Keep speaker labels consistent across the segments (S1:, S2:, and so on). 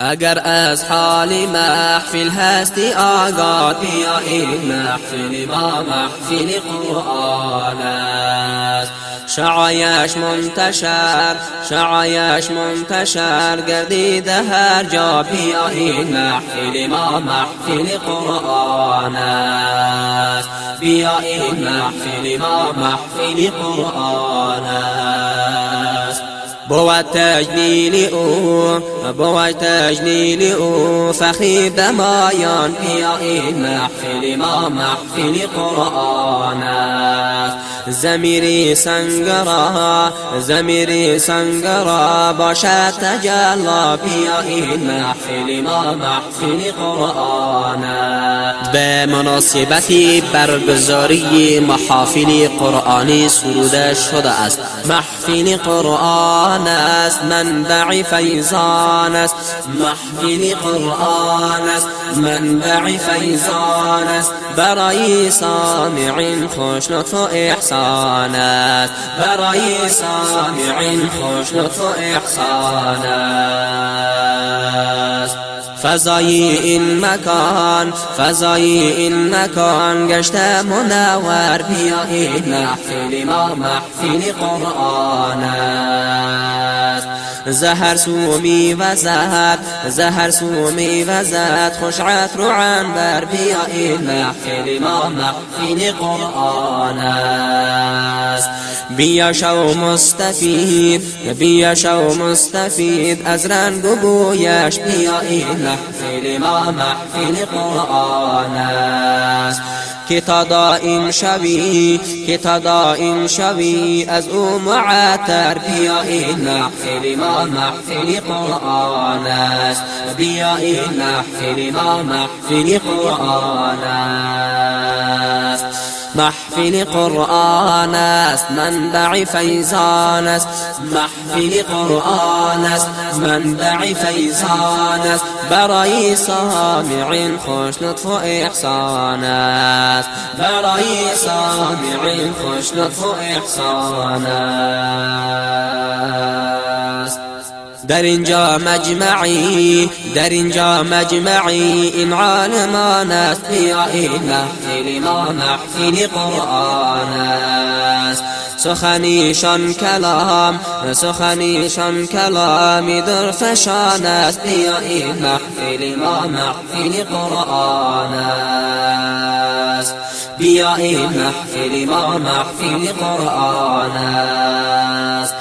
S1: اگر از حال محفل هستی آگاه بیا این محفل ما محفل قرآن است. شعاعش منتشر شعاعش منتشر گردید هر جا بیا این محفل ما محفل قرآن است. بیا این محفل ما محفل قرآن است. بود تجلیل أو بود تجلیل أو. دمایان بیا این محفل ما محفل قرآن است زمیری سنگرا زمیری سنگرا باشد بیا این محفل ما محفل قرآن.
S2: به مناسبتی برگزاری محافل قرآنی سروده شده است.
S1: محفل قرآن است منبع فیضان است. محفل قرآن است منبع فیضان است. برای سامعین خوش لطف و احسان است برای سامعین خوش لطف و احسان است فضای این مکان فضای این مکان گشت منور بیا این محفل ما محفل قرآن است زهر سومی وزد زهر سومی وزد خوش عطر و عنبر بیا این محفل ما محفل قرآن است. بیا شو مستفید بیا شو مستفید از رنگ و بویش بیا این محفل ما محفل قرآن است. که تا دائم شوی که تا دائم شوی از او معطر بیا این محفل ما محفل قرآن است. بیا این محفل ما محفل قرآن است. محفل قرآن است منبع فیضان است محفل قرآن است منبع فیضان است برای سامعین خوش لطف احسان برای سامعین خوش لطف و احسان است در اینجا مجمع در اینجا مجمع این عالمان است این محفل ما محفل قرآن است. سخن‌شان کلام سخن‌شان کلام درفشان است این محفل ما محفل قرآن است. بیا این محفل ما محفل قرآن است.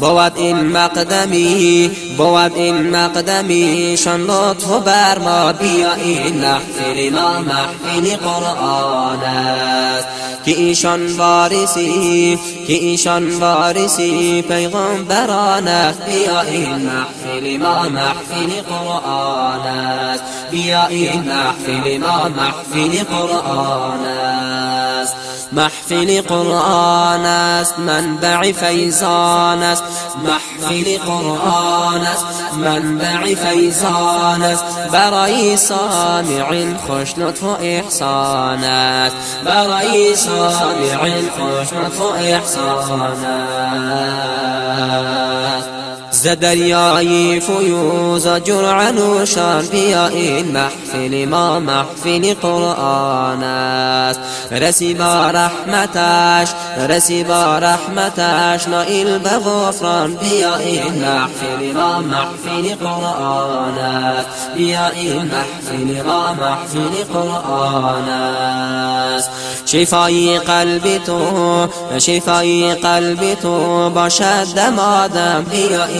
S1: بود این مقدم بود این مقدم شان لطف بر ما بیا این محفل ما محفل قرآن است. که ایشان وارث که ایشان وارث پیغمبران است. بیا این محفل ما محفل قرآن است. بیا این محفل ما محفل قرآن است. محفل قرآن است منبع فیضان است. محفل قرآن است منبع فیضان است. برای سامعین خوش لطف و احسان است. برای سامعین خوش لطف و احسان است. ز دریای فیوض جرعه نوشان بیا این محفل ما محفل قرآن. است با رحمتش رحمتش نائل به غفران بیا این محفل ما محفل قرآن. بیا این محفل ما محفل قرآن. است شفای قلب تو شفای قلب تو باشد دمادم بیا این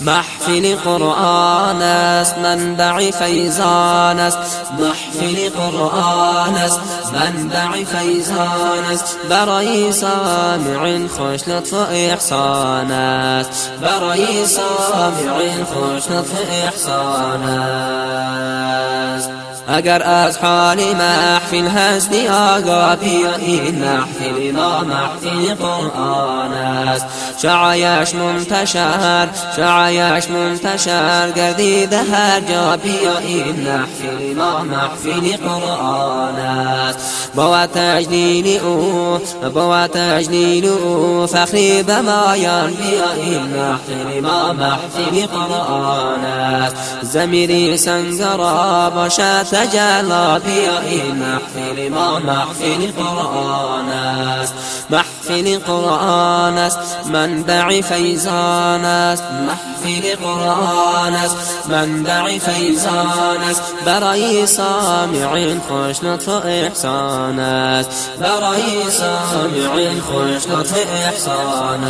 S1: محفل قرآن است منبع فیضان است محفل قرآن است منبع فیضان است برای سامعین خوش لطف احسان است برای سامعین خوش لطف احسان است اگر از حال محفل هستی آگاه بیا این محفل ما محفل قرآن است. شعایش منتشر شعایش منتشر گردید هر جا بیا این محفل ما محفل قرآن است. با تجلیل او با تجلیل او فخری بمایان بیا این محفل ما محفل قرآن است. زمیری سنگرا باشد تجلی بیا این محفل ما محفل قرآن است. محفل قرآن است. منبع فیضان است محفل قرآن است منبع فیضان است برای سامعین خوش و احسان است برای سامعین خوش و احسان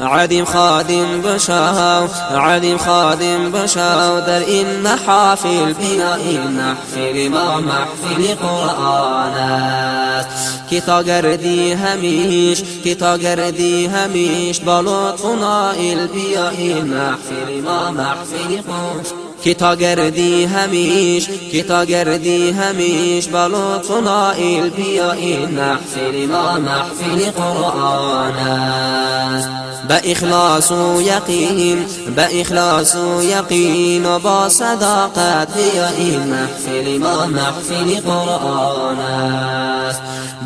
S1: عدم خادم بشو عدم خادم بشو در این محافل بیا این محفل ما محفل قرآن است. که تا گردی همیش که تا گردی همیش با لطف نائل بیا ما محفل قرآن. که تا گردی همیش که تا گردی همیش با لطف نائل بیا این ما محفل قرآن با اخلاص و یقین با اخلاص و یقین و با صداقت بیا این محفل ما محفل قرآن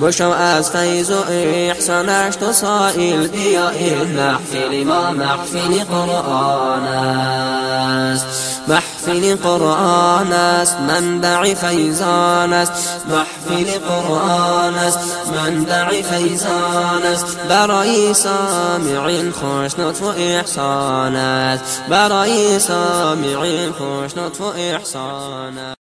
S1: بشو از فیض و احسانش تو سائل این محفل ما محفل قرآن محفل قرآن است منبع فیضان است محفل قرآن است منبع فیضان است برای سامعین خوش لطف و احسان است برای سامعین خوش لطف و احسان است